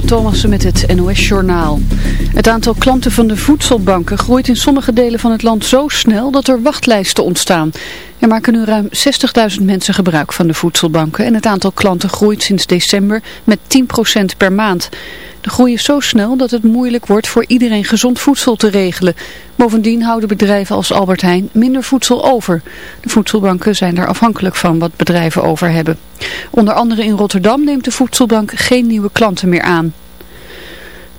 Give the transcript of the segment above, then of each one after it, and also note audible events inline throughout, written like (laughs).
Lieselot met het NOS-journaal. Het aantal klanten van de voedselbanken groeit in sommige delen van het land zo snel dat er wachtlijsten ontstaan. Er maken nu ruim 60.000 mensen gebruik van de voedselbanken en het aantal klanten groeit sinds december met 10% per maand. De groei is zo snel dat het moeilijk wordt voor iedereen gezond voedsel te regelen. Bovendien houden bedrijven als Albert Heijn minder voedsel over. De voedselbanken zijn er afhankelijk van wat bedrijven over hebben. Onder andere in Rotterdam neemt de voedselbank geen nieuwe klanten meer aan.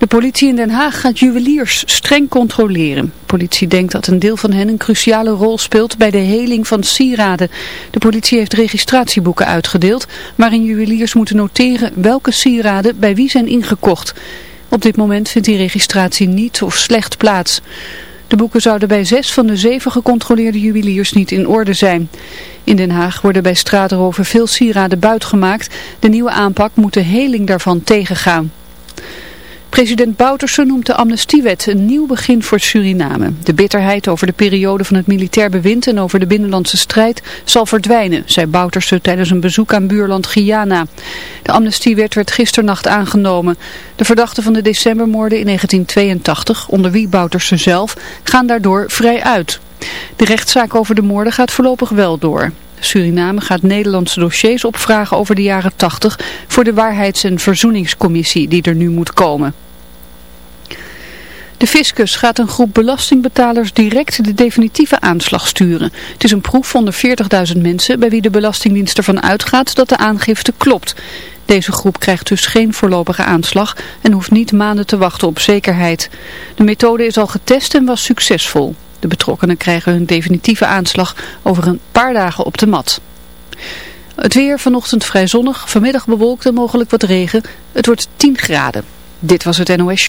De politie in Den Haag gaat juweliers streng controleren. De politie denkt dat een deel van hen een cruciale rol speelt bij de heling van sieraden. De politie heeft registratieboeken uitgedeeld waarin juweliers moeten noteren welke sieraden bij wie zijn ingekocht. Op dit moment vindt die registratie niet of slecht plaats. De boeken zouden bij zes van de zeven gecontroleerde juweliers niet in orde zijn. In Den Haag worden bij straatroven veel sieraden buitgemaakt. De nieuwe aanpak moet de heling daarvan tegengaan. President Bouterse noemt de amnestiewet een nieuw begin voor Suriname. De bitterheid over de periode van het militair bewind en over de binnenlandse strijd zal verdwijnen, zei Bouterse tijdens een bezoek aan buurland Guyana. De amnestiewet werd gisternacht aangenomen. De verdachten van de decembermoorden in 1982, onder wie Bouterse zelf, gaan daardoor vrij uit. De rechtszaak over de moorden gaat voorlopig wel door. Suriname gaat Nederlandse dossiers opvragen over de jaren 80 voor de Waarheids- en Verzoeningscommissie die er nu moet komen. De fiscus gaat een groep belastingbetalers direct de definitieve aanslag sturen. Het is een proef onder 40.000 mensen bij wie de Belastingdienst ervan uitgaat dat de aangifte klopt. Deze groep krijgt dus geen voorlopige aanslag en hoeft niet maanden te wachten op zekerheid. De methode is al getest en was succesvol. De betrokkenen krijgen hun definitieve aanslag over een paar dagen op de mat. Het weer vanochtend vrij zonnig, vanmiddag bewolkt en mogelijk wat regen. Het wordt 10 graden. Dit was het NOS.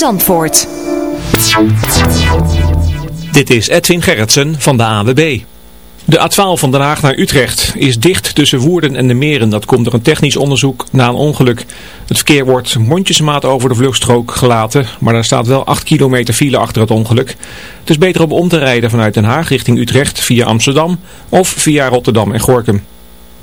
Zandvoort. Dit is Edwin Gerritsen van de AWB. De A12 van Den Haag naar Utrecht is dicht tussen Woerden en de Meren. Dat komt door een technisch onderzoek na een ongeluk. Het verkeer wordt mondjesmaat over de vluchtstrook gelaten, maar er staat wel 8 kilometer file achter het ongeluk. Het is beter om om te rijden vanuit Den Haag richting Utrecht via Amsterdam of via Rotterdam en Gorkum.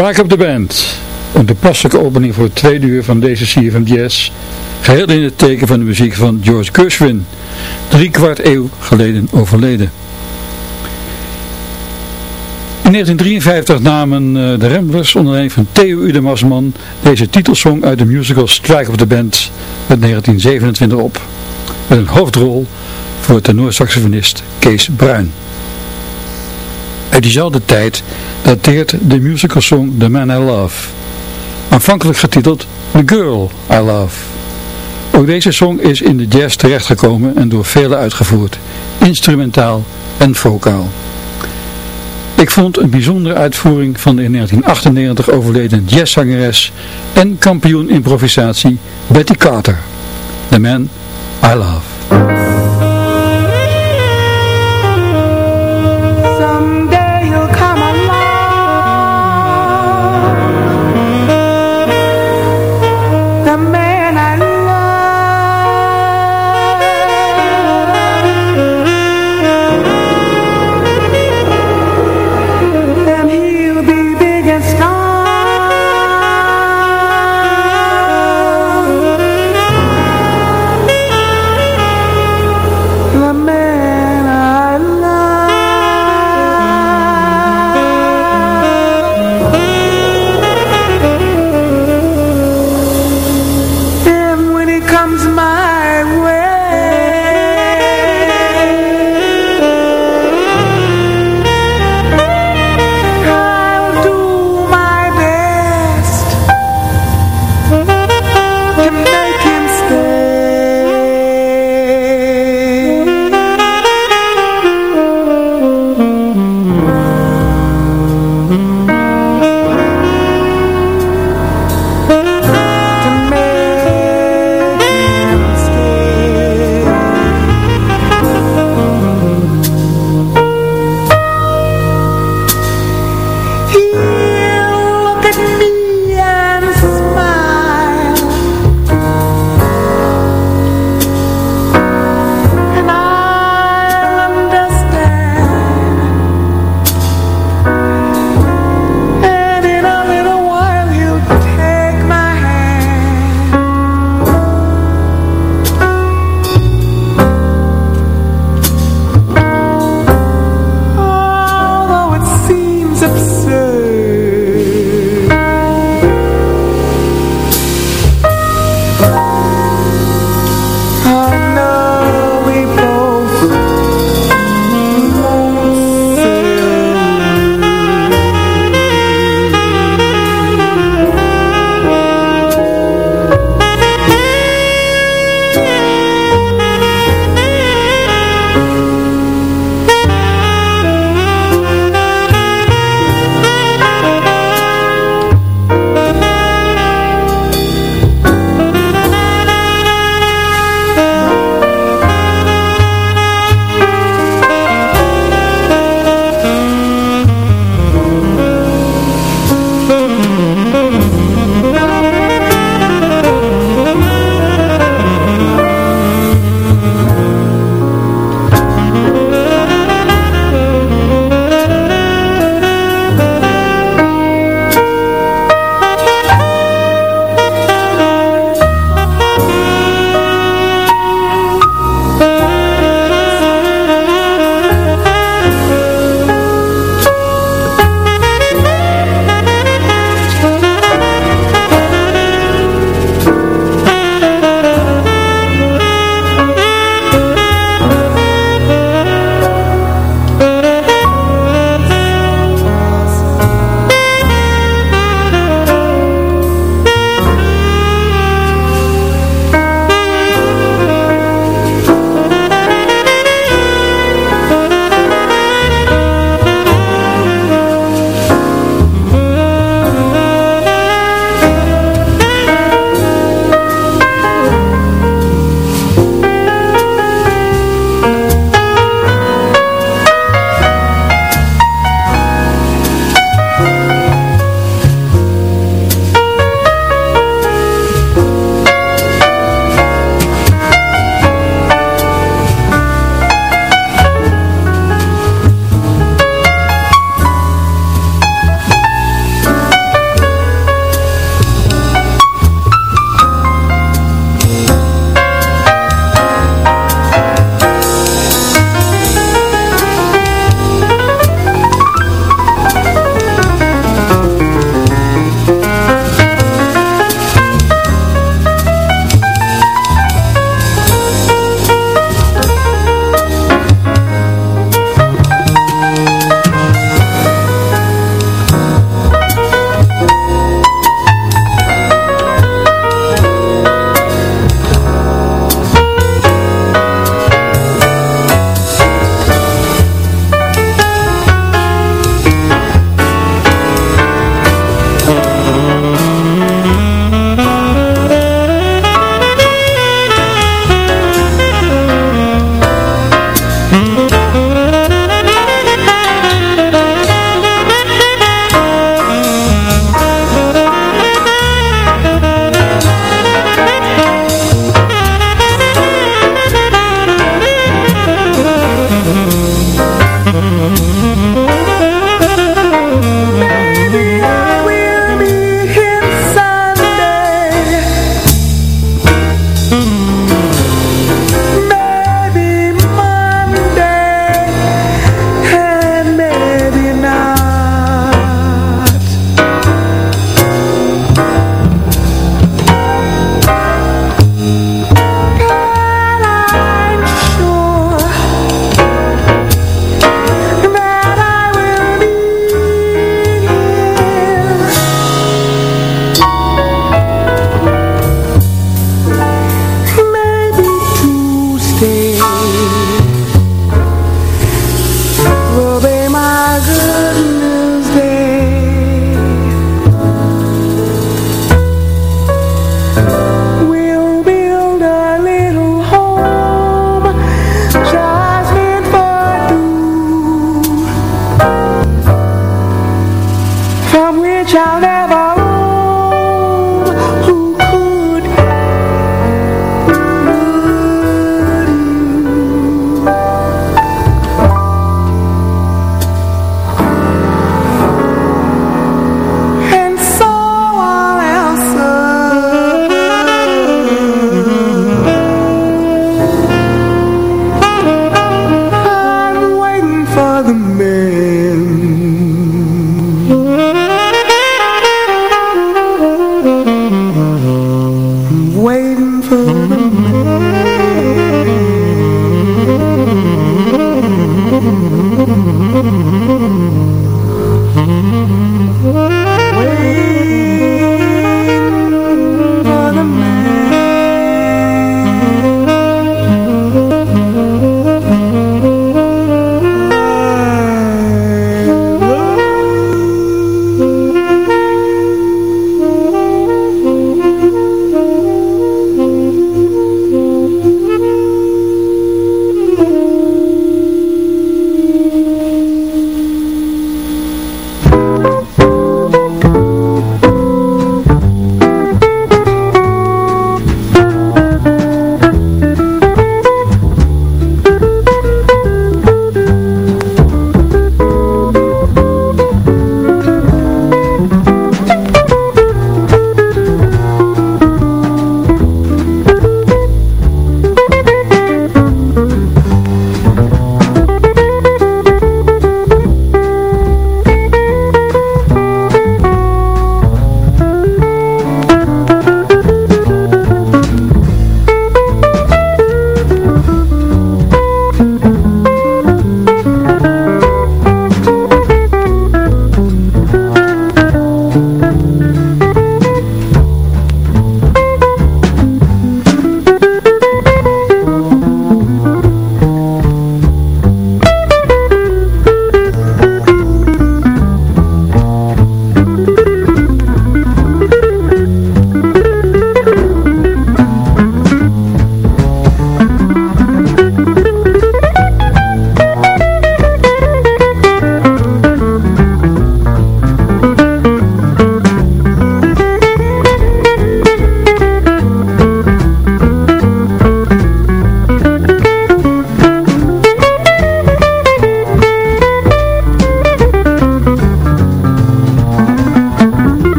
Strike op de Band. Een toepasselijke opening voor het tweede uur van deze CFM Jazz. Geheel in het teken van de muziek van George Gershwin. Drie kwart eeuw geleden overleden. In 1953 namen eh, de Ramblers onder leiding van Theo Udemasman deze titelsong uit de musical Strike of the Band met 1927 op. Met een hoofdrol voor tenorsaxofonist Kees Bruin. Uit diezelfde tijd dateert de musicalsong The Man I Love. Aanvankelijk getiteld The Girl I Love. Ook deze song is in de jazz terechtgekomen en door velen uitgevoerd, instrumentaal en vocaal. Ik vond een bijzondere uitvoering van de in 1998 overleden jazzzangeres en kampioen improvisatie Betty Carter. The Man I Love.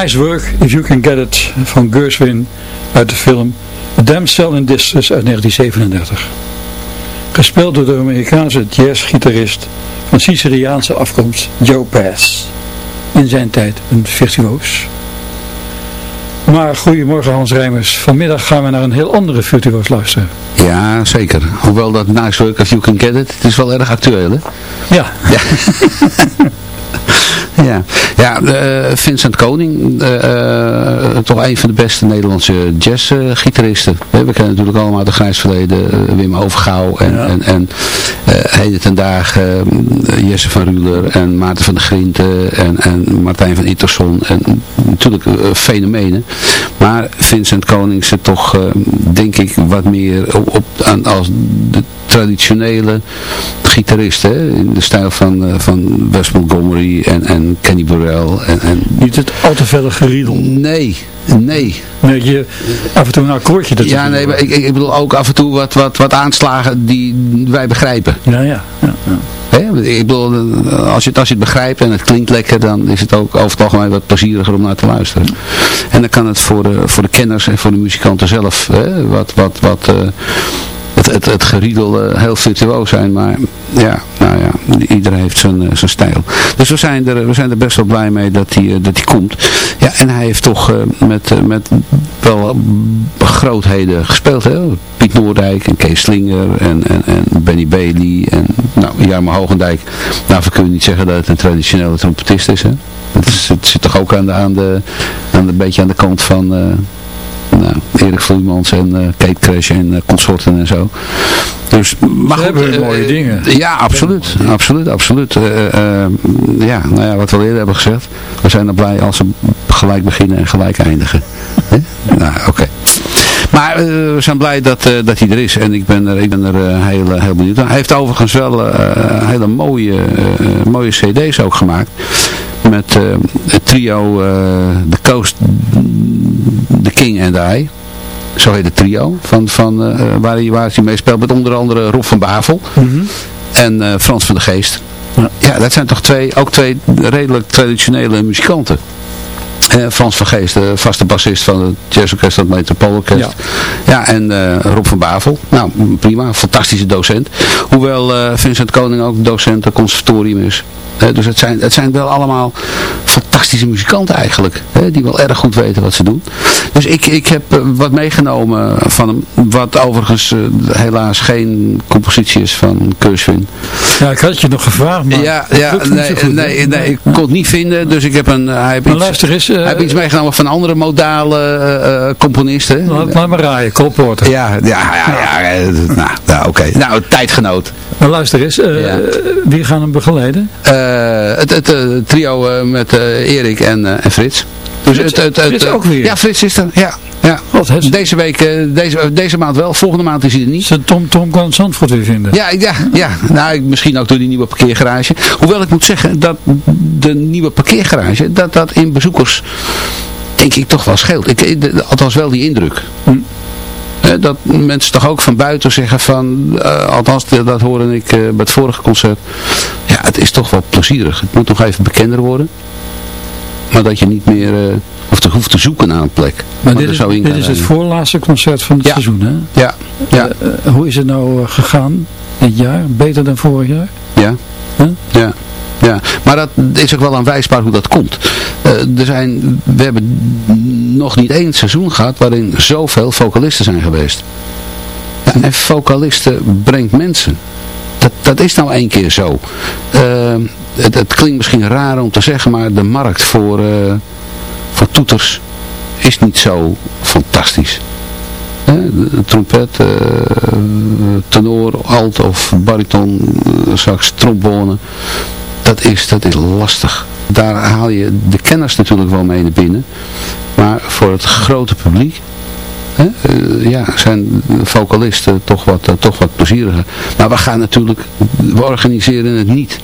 Nice Work If You Can Get It van Gershwin uit de film Damsel in Distress uit 1937. Gespeeld door de Amerikaanse jazzgitarist van Siciliaanse afkomst Joe Pass. In zijn tijd een virtuoos. Maar goedemorgen Hans Rijmers. Vanmiddag gaan we naar een heel andere virtuoos luisteren. Ja, zeker. Hoewel dat Nice Work If You Can Get It, het is wel erg actueel hè? Ja. Ja. (laughs) (laughs) ja, ja uh, Vincent Koning, uh, uh, toch een van de beste Nederlandse jazzgitaristen. we kennen natuurlijk allemaal de grijs verleden, Wim Overgouw en, ja. en, en heden ten dagen Jesse van Ruler en Maarten van der Grinten en, en Martijn van Itterson. En natuurlijk fenomenen. Maar Vincent Koning zit toch, denk ik, wat meer op, op aan, als de traditionele gitarist, hè, in de stijl van, uh, van Wes Montgomery en, en Kenny Burrell. En, en... Niet het al te felle geriedel. Nee, nee. Nee, je af en toe een akkoordje. Dat ja, nee, maar ik, ik bedoel ook af en toe wat, wat, wat aanslagen die wij begrijpen. Ja, ja. ja, ja. Hè? Ik bedoel, als je, het, als je het begrijpt en het klinkt lekker, dan is het ook over het algemeen wat plezieriger om naar te luisteren. En dan kan het voor de, voor de kenners en voor de muzikanten zelf hè, wat, wat, wat uh, het, het, geriedel uh, heel virtuoos zijn, maar ja, nou ja, iedereen heeft zijn, uh, zijn stijl. Dus we zijn, er, we zijn er best wel blij mee dat hij, uh, dat hij komt. Ja, en hij heeft toch met, met wel grootheden gespeeld, hè? Piet Noordijk en Kees Slinger en, en, en Benny Bailey en nou, Jarmo Hogendijk. Nou, we kunnen niet zeggen dat het een traditionele trompetist is, hè? Het, het zit toch ook aan de, aan de, aan de, een beetje aan de kant van nou, Erik Vloeimans en uh, Kate Crash en uh, consorten en zo. Dus, maar hebben uh, mooie dingen. Ja, absoluut. Absoluut, absoluut. ja, nou ja, wat we al eerder hebben gezegd. We zijn er blij als ze gelijk beginnen en gelijk eindigen. nou, oké. Okay. Maar uh, we zijn blij dat, uh, dat hij er is. En ik ben er, ik ben er uh, heel, heel benieuwd. Hij heeft overigens wel hele mooie, mooie cd's ook gemaakt. Met het trio The Coast, The King and I. Zo heet het trio. Van, van, waar, hij, waar hij mee speelt. Met onder andere Rob van Bavel. Mm -hmm. En Frans van de Geest. Ja. ja, dat zijn toch twee, ook twee redelijk traditionele muzikanten. Uh, Frans van Geest, de vaste bassist van het jazzorkest, het Metropoolorkest. Ja. ja, en uh, Rob van Bavel. Nou, prima, fantastische docent. Hoewel uh, Vincent Koning ook docent aan conservatorium is. dus het zijn, het zijn wel allemaal fantastische muzikanten eigenlijk. Die wel erg goed weten wat ze doen. Dus ik, ik heb wat meegenomen van hem. Wat overigens helaas geen compositie is van Gershwin. Ja, ik had je nog gevraagd, maar ja, ja, nee, goed, nee, nee, ik kon het niet vinden. Dus ik heb een... hij heeft maar luister eens... hij heeft iets meegenomen van andere modale uh, componisten. Laat, laat maar raaien, Cole Ja, ja, ja, ja, nou, nou oké. Okay. Nou, tijdgenoot. Maar luister eens, ja. wie gaan hem begeleiden? Het, het trio met Erik en, en Frits. Dus Frits, het, het, het, Frits ook weer? Ja, Frits is er, ja. Ja, God, deze week, uh, deze, deze maand wel, volgende maand is hij er niet. Ze Tom, Tom kan Zandvoort weer vinden. Ja, ja, ja. Nou, misschien ook door die nieuwe parkeergarage. Hoewel ik moet zeggen dat de nieuwe parkeergarage, dat dat in bezoekers, denk ik, toch wel scheelt. Ik, althans wel die indruk. Hm. Dat mensen toch ook van buiten zeggen van, uh, althans dat hoorde ik uh, bij het vorige concert. Ja, het is toch wel plezierig. Het moet nog even bekender worden. Maar dat je niet meer uh, hoeft, te, hoeft te zoeken naar een plek. Maar dit is, dit is het voorlaatste concert van het ja. seizoen, hè? Ja. ja. Uh, uh, hoe is het nou gegaan dit jaar? Beter dan vorig jaar? Ja. Huh? Ja. Ja, maar dat is ook wel aanwijsbaar hoe dat komt. Uh, er zijn, we hebben nog niet één seizoen gehad waarin zoveel vocalisten zijn geweest. Ja, en vocalisten brengt mensen. Dat, dat is nou één keer zo. Uh, het, het, klinkt misschien raar om te zeggen, maar de markt voor, uh, voor toeters is niet zo fantastisch. Trompet, uh, tenor, alt of bariton, sax, trombone. Dat is, dat is lastig. Daar haal je de kenners natuurlijk wel mee naar binnen. Maar voor het grote publiek? Uh, ja, zijn vocalisten toch wat, uh, toch wat plezieriger. Maar we gaan natuurlijk, we organiseren het niet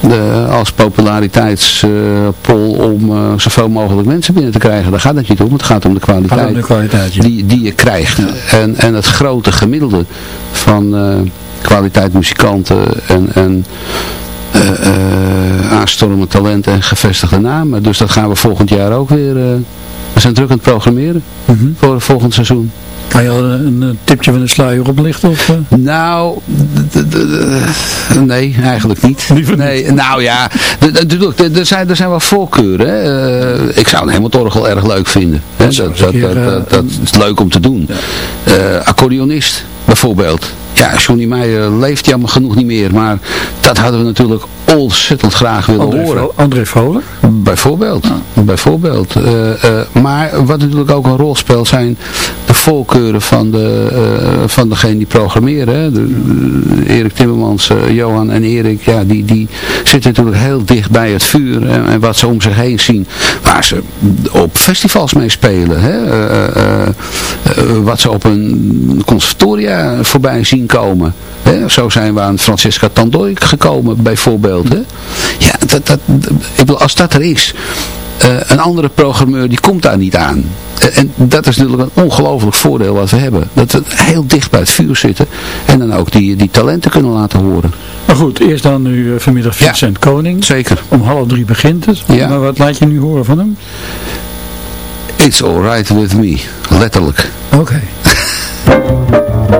uh, als populariteitspol om zoveel mogelijk mensen binnen te krijgen. Daar gaat het niet om. Het gaat om de kwaliteit, de kwaliteit ja. die, die je krijgt. Ja. En, en het grote gemiddelde van kwaliteit muzikanten en... en aanstormend talent en gevestigde namen. Dus dat gaan we volgend jaar ook weer... we zijn druk aan het programmeren Mhm. voor het volgend seizoen. Kan je al een, een tipje van de sluier oplichten? Of, eh? Nou, nee, eigenlijk niet. (laughs) Nee, nou ja, er- zijn, er zijn wel voorkeuren. Hè. Eh, ik zou een Hemmeltorgel erg leuk vinden. Hè. Dat, zou dat, dat, keer, dat, eh, dat is leuk om te doen. Eh, accordeonist, bijvoorbeeld. Ja, Johnny Meijer leeft jammer genoeg niet meer, maar dat hadden we natuurlijk ontzettend graag willen André, horen. André Vrolijk? Bijvoorbeeld. Bijvoorbeeld. Eh, eh, maar wat natuurlijk ook een rol speelt zijn de voorkeuren van, de, eh, van degene die programmeren. Hè. De, Erik Timmermans, Johan en Erik, ja, die, die zitten natuurlijk heel dicht bij het vuur. En, en wat ze om zich heen zien, waar ze op festivals mee spelen. Hè. Wat ze op een conservatoria voorbij zien komen. Hè. Zo zijn we aan Francesca Tandoy gekomen bijvoorbeeld. Ja, dat, dat, ik bedoel, als dat er is, eh, een andere programmeur die komt daar niet aan. Eh, en dat is natuurlijk een ongelooflijk voordeel wat we hebben. Dat we heel dicht bij het vuur zitten en dan ook die, die talenten kunnen laten horen. Maar goed, eerst dan nu eh, vanmiddag Ja. Vincent Koning. Zeker. Om half drie begint het. Ja. Maar wat laat je nu horen van hem? It's alright with me. Letterlijk. Oké. (laughs)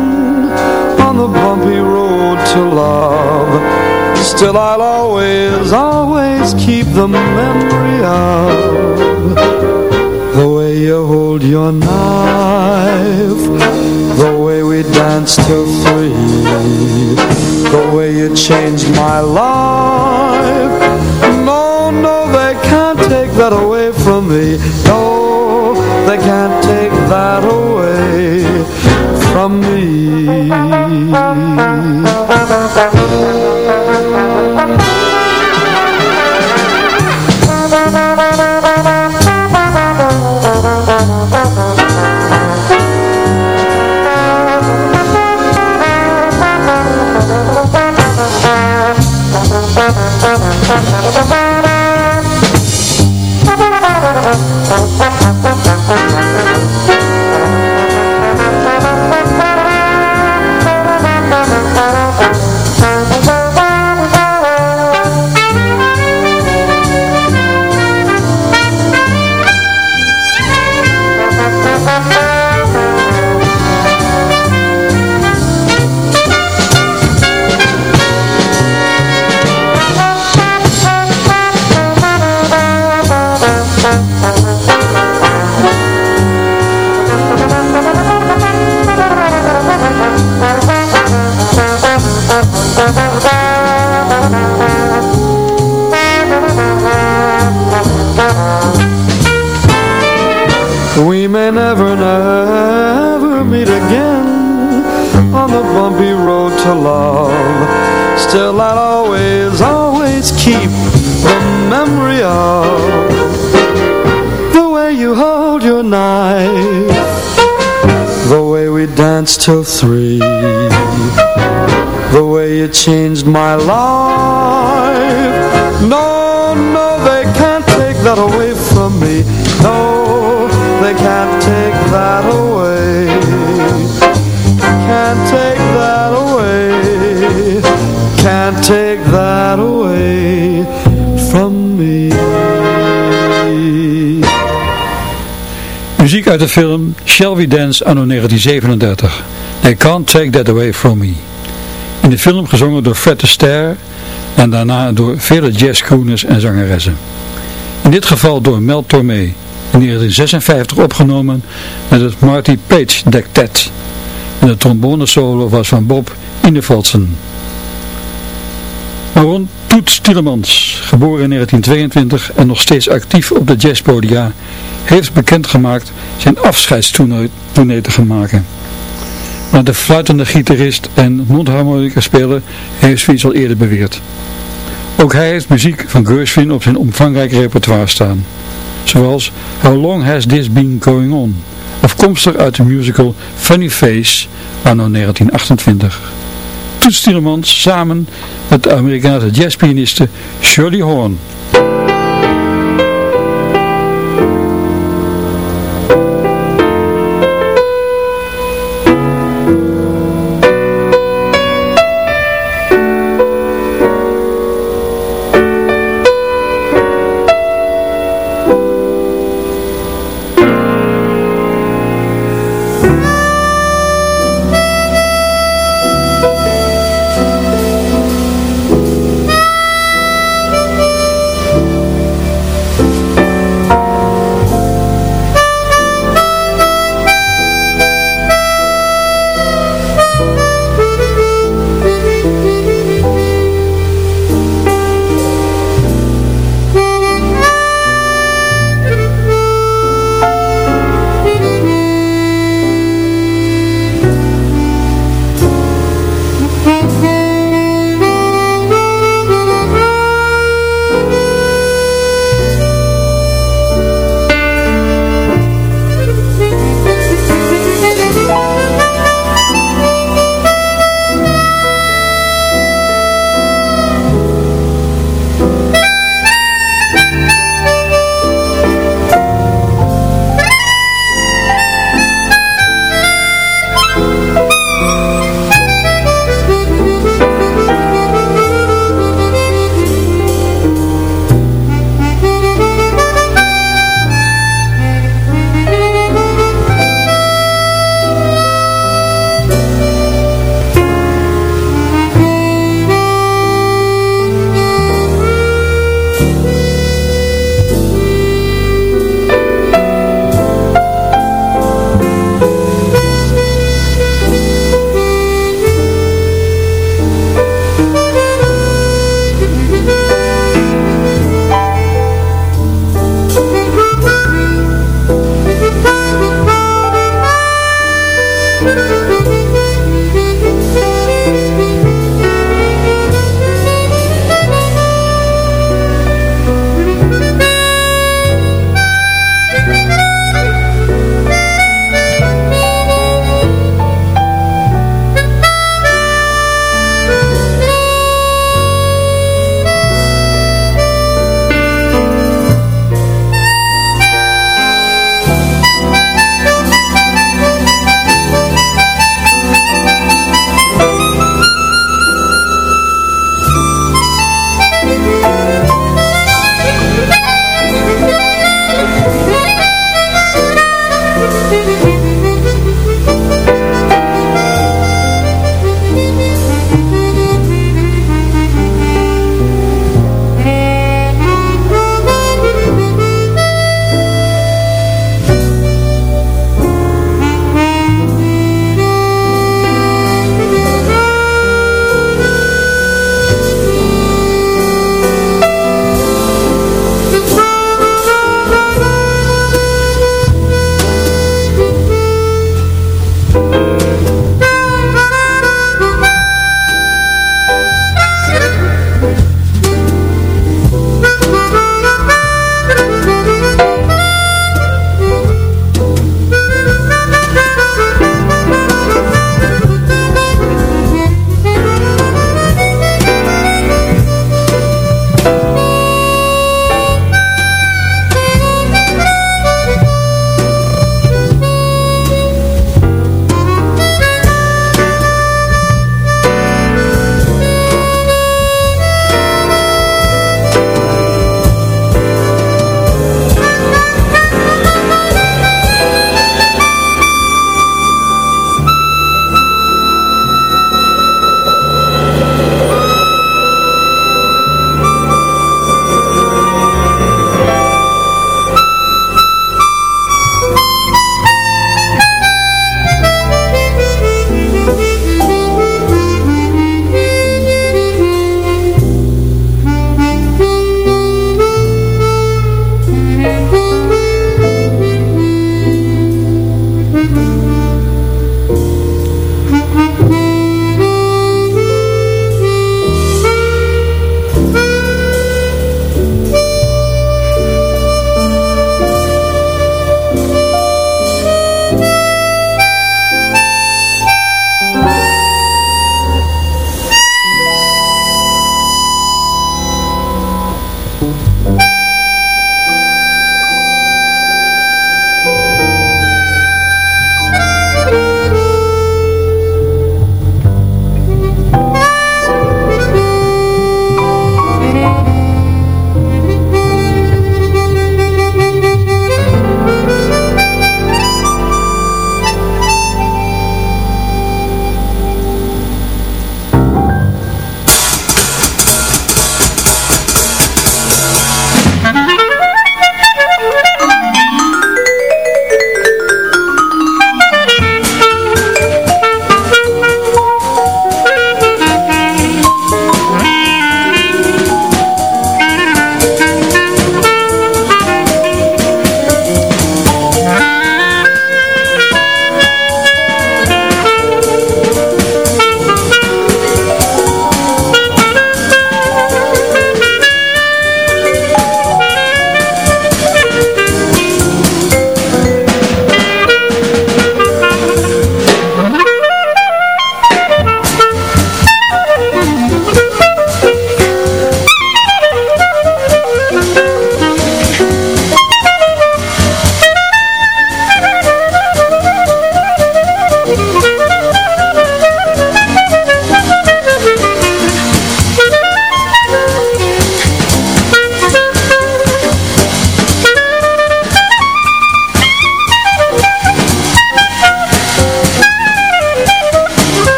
to love. Still I'll always, always keep the memory of The way you hold your knife The way we danced till three The way you changed my life. No, no, they can't take that away from me. No, they can't take that away till three. The way you changed my life. No, no, they can't take that away from me. No, they can't take that away. Can't take that away. Can't take that away Muziek uit de film Shall We Dance anno 1937. They Can't Take That Away From Me. In de film gezongen door Fred Astaire en daarna door vele jazzcrooners en zangeressen. In dit geval door Mel Tormé, in 1956 opgenomen met het Marty Page Dectet. En de trombone solo was van Bob Indevalsen. Baron Toet Tielemans, geboren in 1922 en nog steeds actief op de jazzpodia, heeft bekendgemaakt zijn afscheidstournee te gaan maken. Maar de fluitende gitarist en mondharmonica speler heeft zoiets al eerder beweerd. Ook hij heeft muziek van Gershwin op zijn omvangrijke repertoire staan. Zoals How Long Has This Been Going On, afkomstig uit de musical Funny Face, anno 1928. Toets Tielemans samen met de Amerikaanse jazzpianiste Shirley Horn.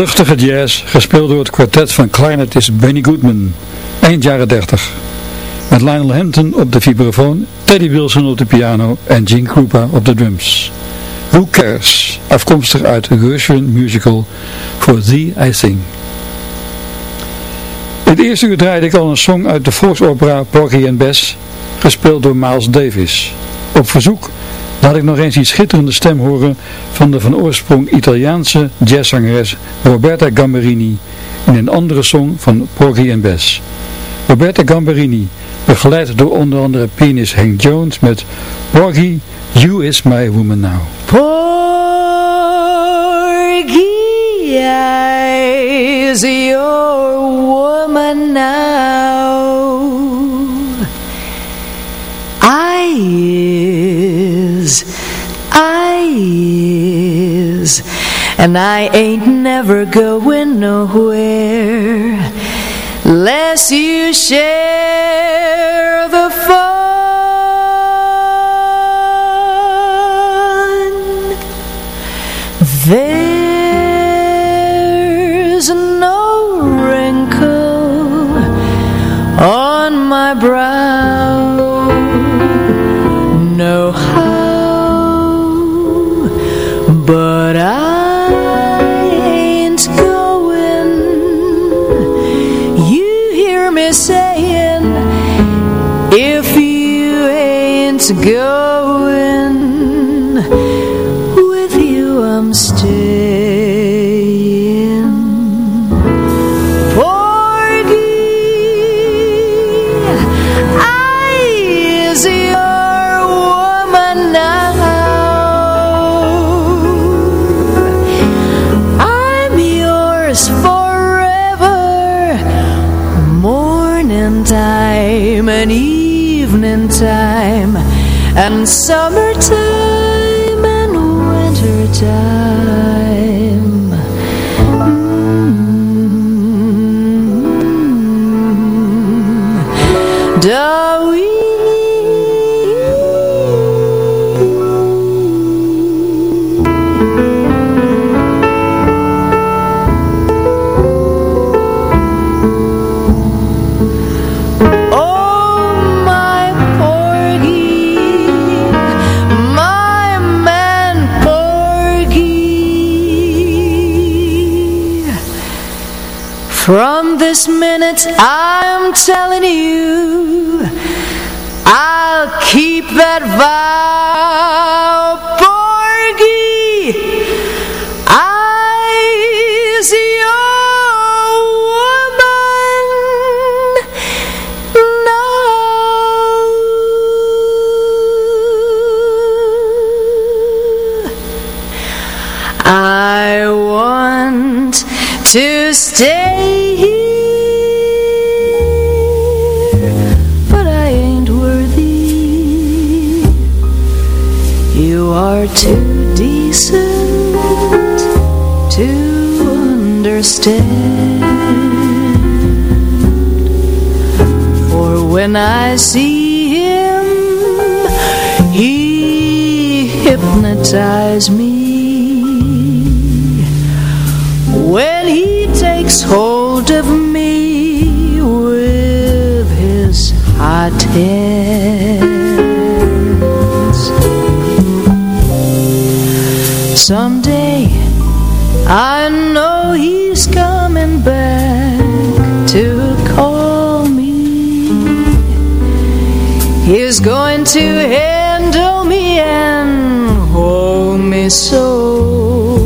Luchtige jazz, gespeeld door het kwartet van clarinetist Benny Goodman, eind jaren 30. Met Lionel Hampton op de vibrafoon, Teddy Wilson op de piano en Gene Krupa op de drums. Who Cares, afkomstig uit de Gershwin musical For Thee I Sing. In het eerste uur draaide ik al een song uit de volksopera Porgy and Bess, gespeeld door Miles Davis. Op verzoek laat ik nog eens die schitterende stem horen van de van oorsprong Italiaanse jazzzangeres Roberta Gamberini in een andere song van Porgy and Bess. Roberta Gamberini, begeleid door onder andere pianist Hank Jones met Porgy, You Is My Woman Now. Porgy, is your woman now. And I ain't never going nowhere lest you share the fun. Going, with you I'm staying. Ah! When I see him, he hypnotizes me. When he takes hold of me with his hot hands. Someday I to handle me and hold me so.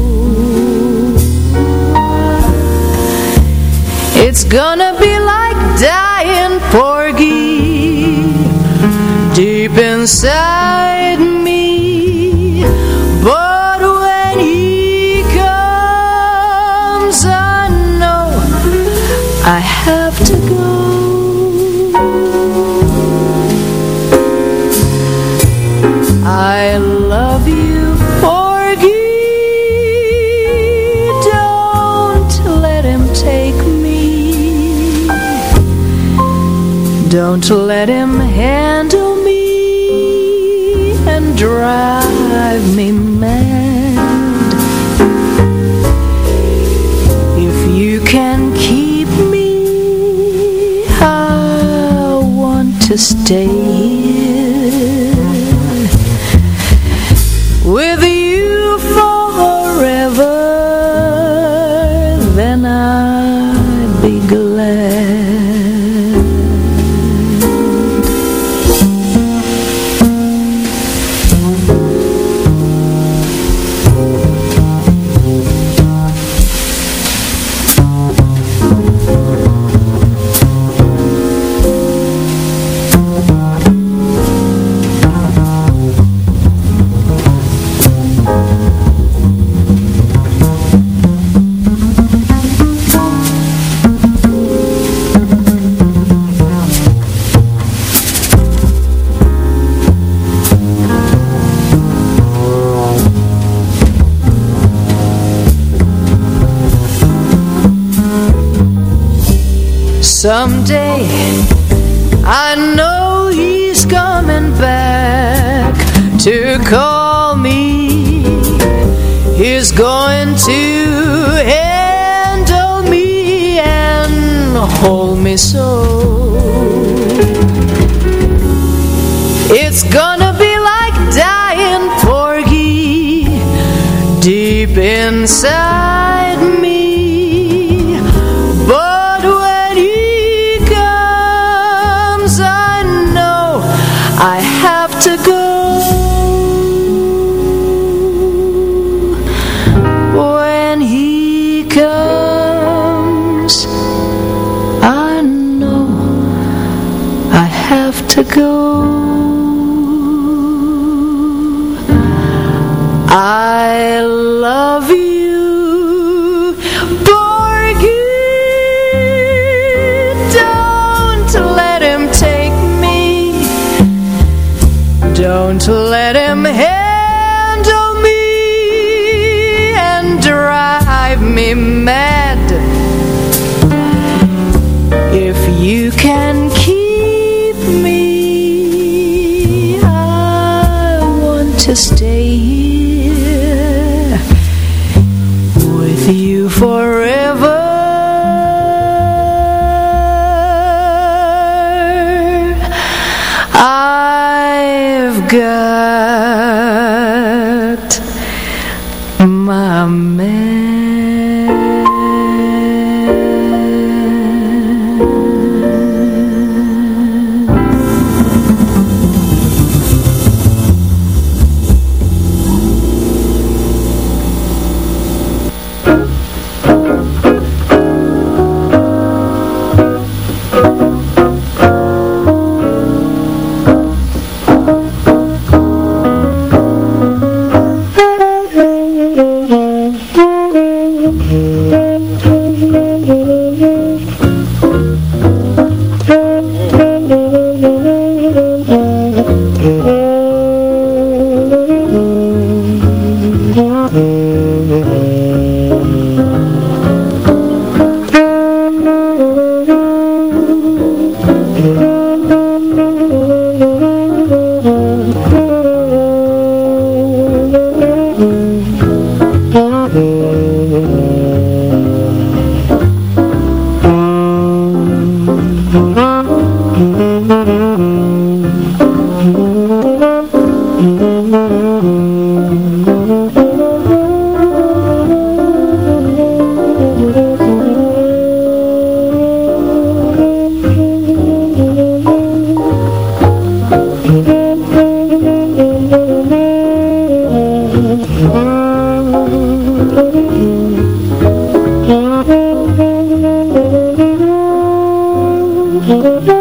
It's gonna be like dying porgy deep inside Let him handle me and drive me mad. If you can keep me, I want to stay. so. It's gonna be like dying porgy Deep inside. to stay here with you forever. I've got Thank you.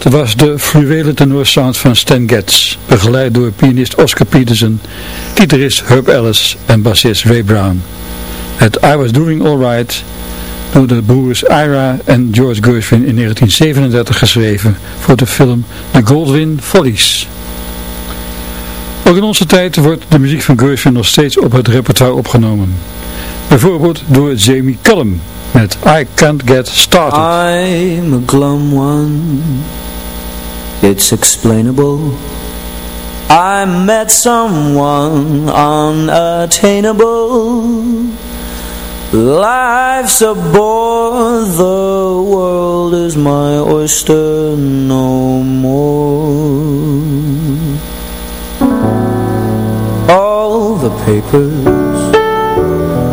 Dat was de fluwele tenorsound van Stan Getz, begeleid door pianist Oscar Peterson, gitarist Herb Ellis en bassist Ray Brown. Het I Was Doing Alright door de broers Ira en George Gershwin in 1937 geschreven voor de film The Goldwyn Follies. Ook in onze tijd wordt de muziek van Gershwin nog steeds op het repertoire opgenomen. Bijvoorbeeld door Jamie Cullum met I Can't Get Started. I'm a glum one, it's explainable. I met someone unattainable. Life's a bore, the world is my oyster no more. All the papers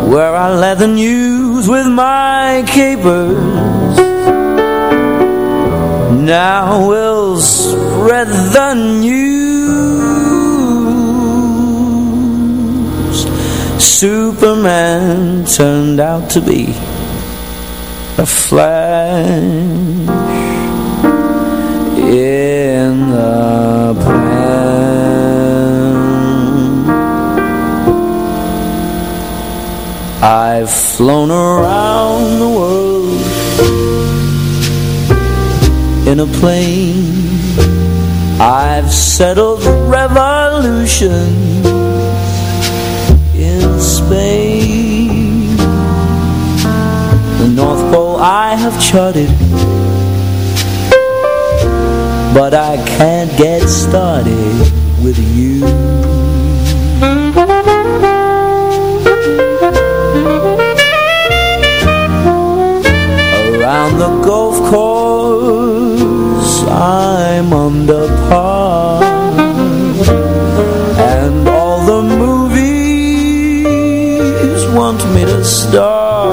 where I let the news with my capers Now we'll spread the news. Superman turned out to be a flash in the pan. I've flown around in a plane. I've settled revolution in Spain. The North Pole I have charted But I can't get started with you. Around the golf I'm under par And all the movies want me to star.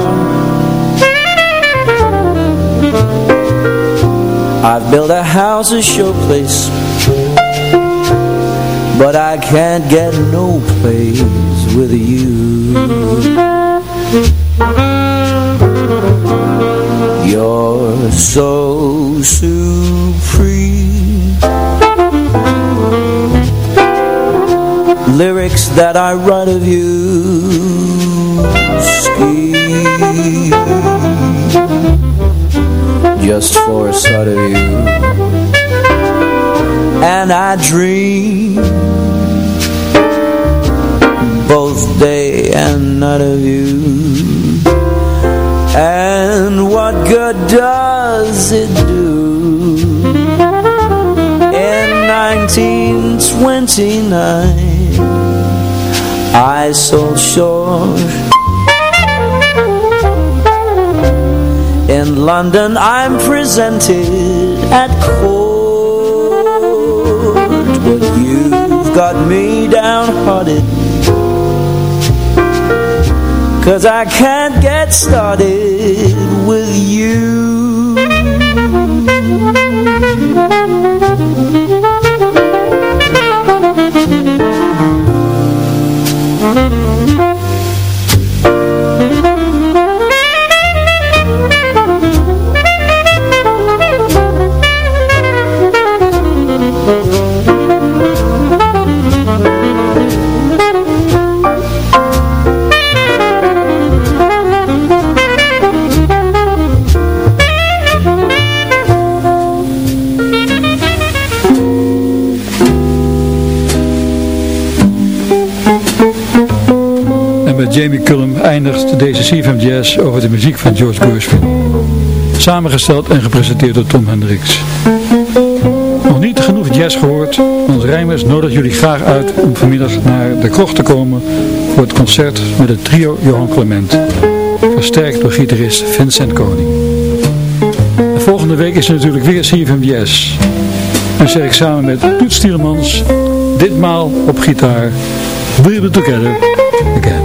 I've built a house, a showplace But I can't get no place with you you're so supreme. Lyrics that I write of you Just for a sight of you. And I dream Both day and night of you. And what good does it do. In 1929 I sold short In London I'm presented at court. But you've got me downhearted Cause I can't get started with you Jamie Cullum eindigt deze CFM Jazz over de muziek van George Gershwin. Samengesteld en gepresenteerd door Tom Hendricks. Nog niet genoeg jazz gehoord? Ons Rijmers nodigt jullie graag uit om vanmiddag naar de krocht te komen voor het concert met het trio Johan Clement. Versterkt door gitarist Vincent Koning. De volgende week is er natuurlijk weer CFM Jazz. En zeg ik samen met Toet Stiermans, ditmaal op gitaar, be together again.